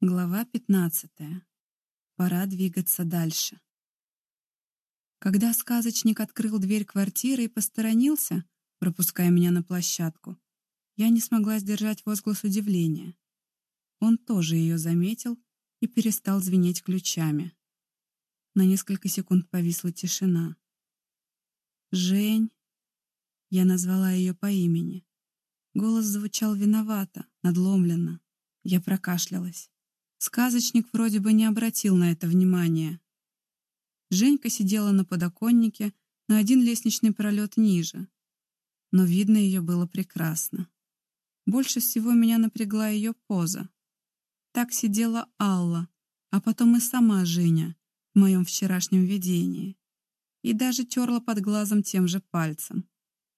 Глава 15. Пора двигаться дальше. Когда сказочник открыл дверь квартиры и посторонился, пропуская меня на площадку, я не смогла сдержать возглас удивления. Он тоже ее заметил и перестал звенеть ключами. На несколько секунд повисла тишина. «Жень!» Я назвала ее по имени. Голос звучал виновато, надломленно. Я прокашлялась. Сказочник вроде бы не обратил на это внимания. Женька сидела на подоконнике на один лестничный пролет ниже. Но видно ее было прекрасно. Больше всего меня напрягла ее поза. Так сидела Алла, а потом и сама Женя в моем вчерашнем видении. И даже терла под глазом тем же пальцем.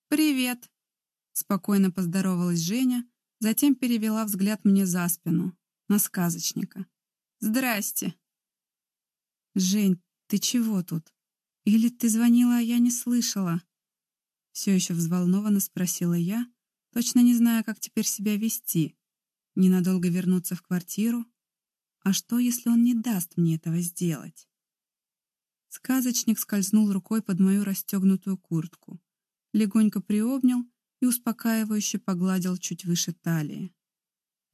«Привет!» Спокойно поздоровалась Женя, затем перевела взгляд мне за спину на сказочника. «Здрасте!» «Жень, ты чего тут? Или ты звонила, а я не слышала?» Все еще взволнованно спросила я, точно не зная, как теперь себя вести. Ненадолго вернуться в квартиру? А что, если он не даст мне этого сделать? Сказочник скользнул рукой под мою расстегнутую куртку, легонько приобнял и успокаивающе погладил чуть выше талии.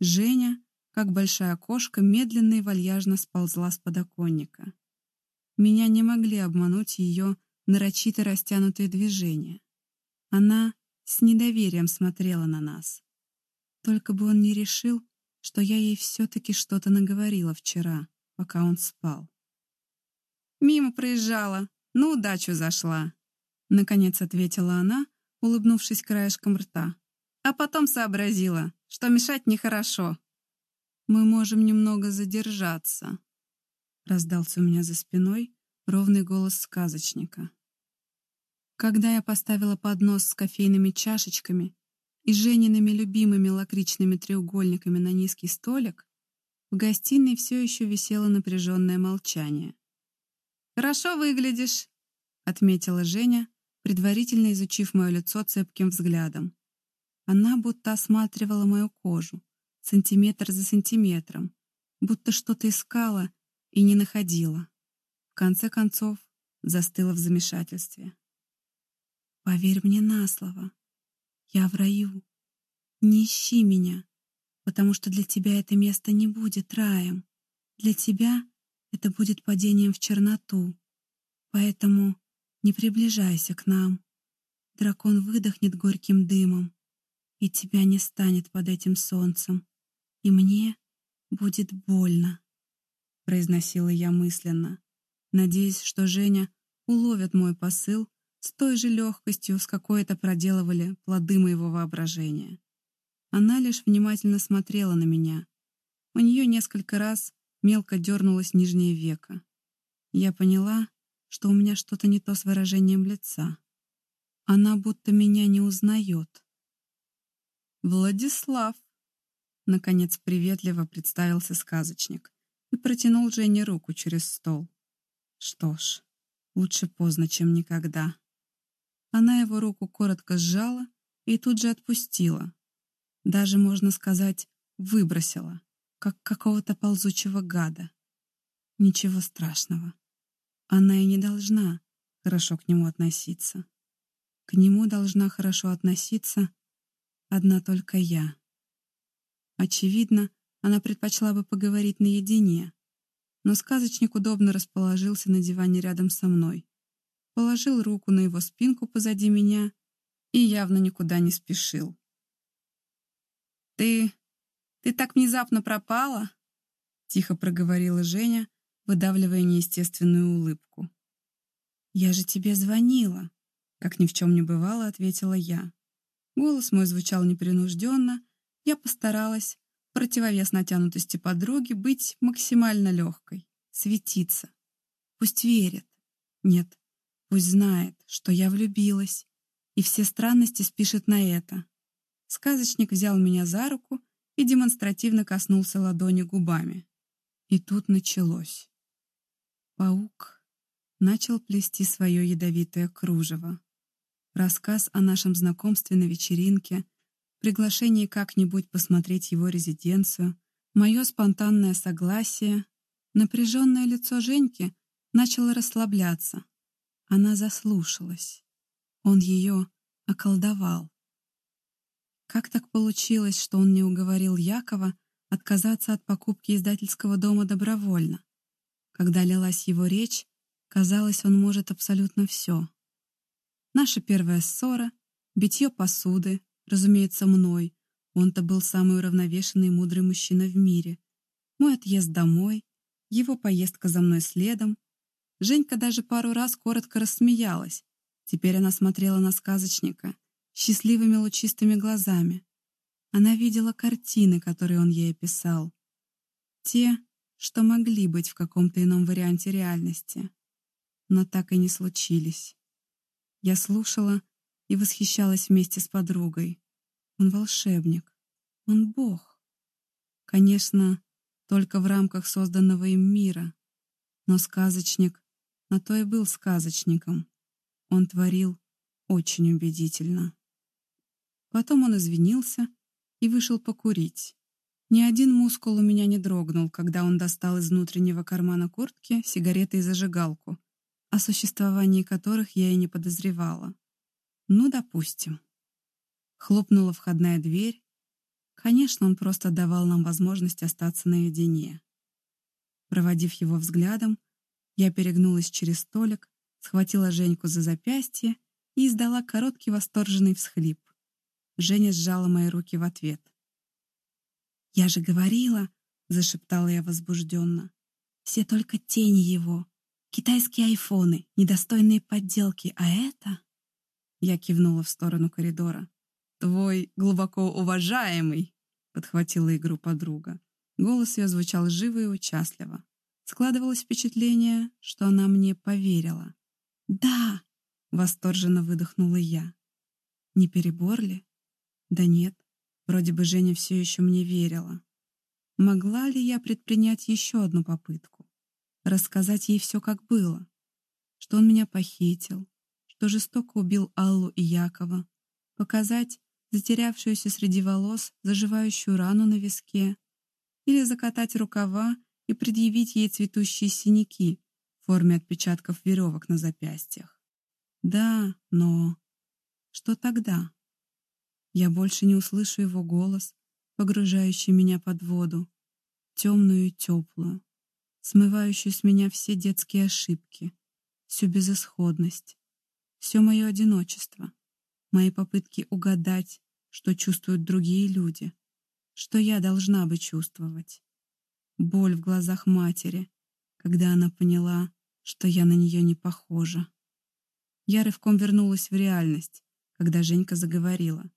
Женя, как большая кошка медленно и вальяжно сползла с подоконника. Меня не могли обмануть ее нарочито растянутые движения. Она с недоверием смотрела на нас. Только бы он не решил, что я ей все-таки что-то наговорила вчера, пока он спал. «Мимо проезжала, на удачу зашла», — наконец ответила она, улыбнувшись краешком рта. А потом сообразила, что мешать нехорошо. «Мы можем немного задержаться», — раздался у меня за спиной ровный голос сказочника. Когда я поставила поднос с кофейными чашечками и Жениными любимыми лакричными треугольниками на низкий столик, в гостиной все еще висело напряженное молчание. «Хорошо выглядишь», — отметила Женя, предварительно изучив мое лицо цепким взглядом. Она будто осматривала мою кожу, сантиметр за сантиметром, будто что-то искала и не находила. В конце концов, застыла в замешательстве. «Поверь мне на слово. Я в раю. Не ищи меня, потому что для тебя это место не будет раем. Для тебя это будет падением в черноту. Поэтому не приближайся к нам. Дракон выдохнет горьким дымом, и тебя не станет под этим солнцем и мне будет больно», — произносила я мысленно, надеясь, что Женя уловит мой посыл с той же легкостью, с какой это проделывали плоды моего воображения. Она лишь внимательно смотрела на меня. У нее несколько раз мелко дернулось нижнее веко. Я поняла, что у меня что-то не то с выражением лица. Она будто меня не узнает. «Владислав!» Наконец приветливо представился сказочник и протянул Жене руку через стол. Что ж, лучше поздно, чем никогда. Она его руку коротко сжала и тут же отпустила. Даже, можно сказать, выбросила, как какого-то ползучего гада. Ничего страшного. Она и не должна хорошо к нему относиться. К нему должна хорошо относиться одна только я. Очевидно, она предпочла бы поговорить наедине, но сказочник удобно расположился на диване рядом со мной, положил руку на его спинку позади меня и явно никуда не спешил. «Ты... ты так внезапно пропала?» — тихо проговорила Женя, выдавливая неестественную улыбку. «Я же тебе звонила», — как ни в чем не бывало, ответила я. Голос мой звучал непринужденно, я постаралась, противовес натянутости подруги, быть максимально легкой, светиться. Пусть верит. Нет, пусть знает, что я влюбилась, и все странности спишет на это. Сказочник взял меня за руку и демонстративно коснулся ладони губами. И тут началось. Паук начал плести свое ядовитое кружево. Рассказ о нашем знакомстве на вечеринке — приглашении как-нибудь посмотреть его резиденцию, Мое спонтанное согласие, напряженное лицо Женьки начало расслабляться. Она заслушалась. Он ее околдовал. Как так получилось, что он не уговорил Якова отказаться от покупки издательского дома добровольно? Когда лилась его речь, казалось, он может абсолютно все. Наша первая ссора, битье посуды, разумеется, мной. Он-то был самый уравновешенный и мудрый мужчина в мире. Мой отъезд домой, его поездка за мной следом. Женька даже пару раз коротко рассмеялась. Теперь она смотрела на сказочника счастливыми лучистыми глазами. Она видела картины, которые он ей описал. Те, что могли быть в каком-то ином варианте реальности, но так и не случились. Я слушала и восхищалась вместе с подругой. Он волшебник, он бог. Конечно, только в рамках созданного им мира, но сказочник на то и был сказочником. Он творил очень убедительно. Потом он извинился и вышел покурить. Ни один мускул у меня не дрогнул, когда он достал из внутреннего кармана куртки сигареты и зажигалку, о существовании которых я и не подозревала. Ну, допустим. Хлопнула входная дверь. Конечно, он просто давал нам возможность остаться наедине. Проводив его взглядом, я перегнулась через столик, схватила Женьку за запястье и издала короткий восторженный всхлип. Женя сжала мои руки в ответ. «Я же говорила!» — зашептала я возбужденно. «Все только тени его. Китайские айфоны, недостойные подделки, а это...» Я кивнула в сторону коридора. «Твой глубоко уважаемый!» — подхватила игру подруга. Голос ее звучал живо и участливо. Складывалось впечатление, что она мне поверила. «Да!» — восторженно выдохнула я. «Не перебор ли?» Да нет, вроде бы Женя все еще мне верила. Могла ли я предпринять еще одну попытку? Рассказать ей все, как было? Что он меня похитил, что жестоко убил Аллу и Якова, показать затерявшуюся среди волос заживающую рану на виске или закатать рукава и предъявить ей цветущие синяки в форме отпечатков веревок на запястьях. Да, но что тогда? Я больше не услышу его голос, погружающий меня под воду, темную и теплую, смывающую с меня все детские ошибки, всю безысходность, все мое одиночество, мои попытки угадать, что чувствуют другие люди, что я должна бы чувствовать. Боль в глазах матери, когда она поняла, что я на нее не похожа. Я рывком вернулась в реальность, когда Женька заговорила.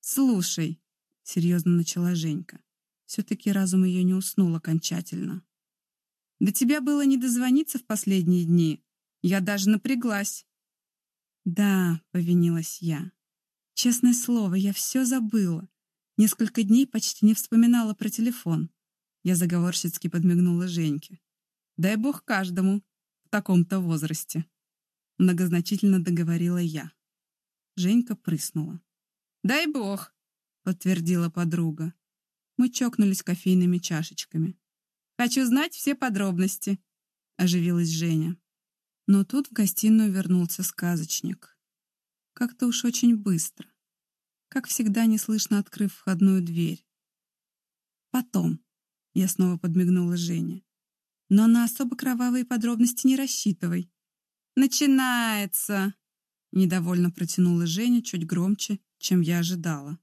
«Слушай», — серьезно начала Женька. Все-таки разум ее не уснул окончательно. «До тебя было не дозвониться в последние дни. Я даже напряглась». «Да», — повинилась я. «Честное слово, я все забыла. Несколько дней почти не вспоминала про телефон». Я заговорщицки подмигнула Женьке. «Дай бог каждому в таком-то возрасте», — многозначительно договорила я. Женька прыснула. «Дай бог», — подтвердила подруга. Мы чокнулись кофейными чашечками. «Хочу знать все подробности», — оживилась Женя. Но тут в гостиную вернулся сказочник. Как-то уж очень быстро. Как всегда, неслышно открыв входную дверь. «Потом», — я снова подмигнула Жене. «Но на особо кровавые подробности не рассчитывай». «Начинается!» — недовольно протянула Женя чуть громче чем я ожидала.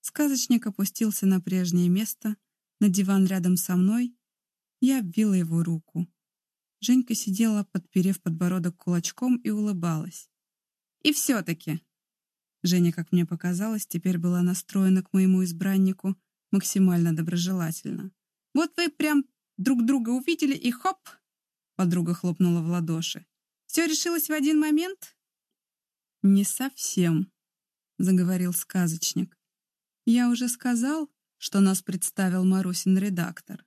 Сказочник опустился на прежнее место, на диван рядом со мной. Я обвила его руку. Женька сидела, подперев подбородок кулачком и улыбалась. «И все-таки!» Женя, как мне показалось, теперь была настроена к моему избраннику максимально доброжелательно. «Вот вы прям друг друга увидели и хоп!» Подруга хлопнула в ладоши. «Все решилось в один момент?» «Не совсем», — заговорил сказочник. «Я уже сказал, что нас представил Марусин редактор,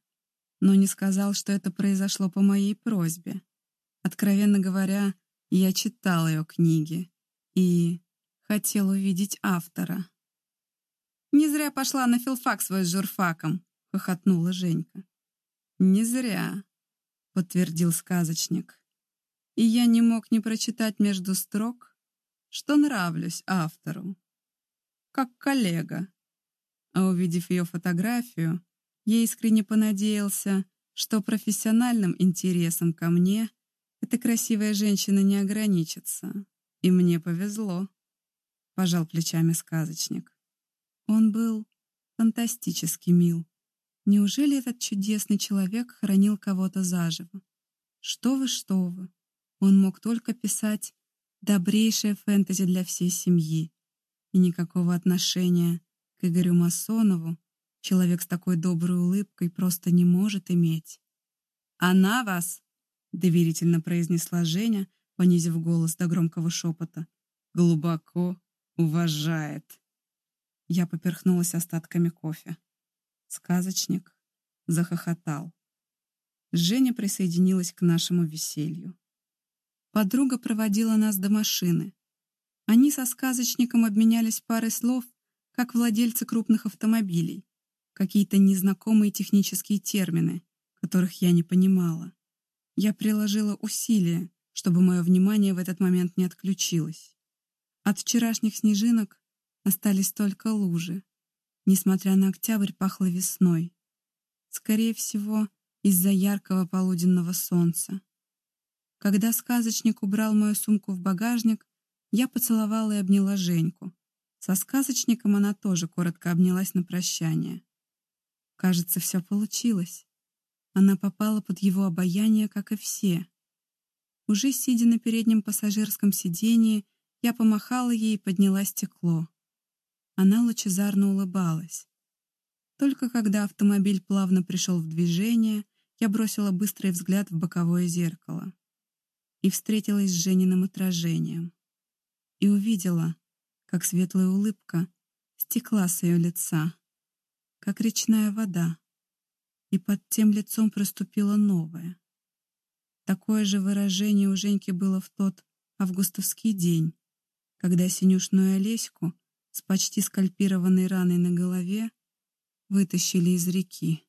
но не сказал, что это произошло по моей просьбе. Откровенно говоря, я читал ее книги и хотел увидеть автора». «Не зря пошла на филфак свой с журфаком», — хохотнула Женька. «Не зря», — подтвердил сказочник. «И я не мог не прочитать между строк, что нравлюсь автору, как коллега. А увидев ее фотографию, я искренне понадеялся, что профессиональным интересом ко мне эта красивая женщина не ограничится. И мне повезло», — пожал плечами сказочник. Он был фантастически мил. Неужели этот чудесный человек хранил кого-то заживо? Что вы, что вы. Он мог только писать добрейшее фэнтези для всей семьи. И никакого отношения к Игорю Масонову человек с такой доброй улыбкой просто не может иметь. «Она вас!» — доверительно произнесла Женя, понизив голос до громкого шепота. «Глубоко уважает». Я поперхнулась остатками кофе. Сказочник захохотал. Женя присоединилась к нашему веселью. Подруга проводила нас до машины. Они со сказочником обменялись парой слов, как владельцы крупных автомобилей, какие-то незнакомые технические термины, которых я не понимала. Я приложила усилия, чтобы мое внимание в этот момент не отключилось. От вчерашних снежинок остались только лужи, Несмотря на октябрь, пахло весной. Скорее всего, из-за яркого полуденного солнца. Когда сказочник убрал мою сумку в багажник, я поцеловала и обняла Женьку. Со сказочником она тоже коротко обнялась на прощание. Кажется, все получилось. Она попала под его обаяние, как и все. Уже сидя на переднем пассажирском сидении, я помахала ей и подняла стекло. Она лучезарно улыбалась. Только когда автомобиль плавно пришел в движение, я бросила быстрый взгляд в боковое зеркало и встретилась с Жениным отражением. И увидела, как светлая улыбка стекла с ее лица, как речная вода, и под тем лицом проступило новое. Такое же выражение у Женьки было в тот августовский день, когда синюшную Олеську с почти скальпированной раной на голове вытащили из реки.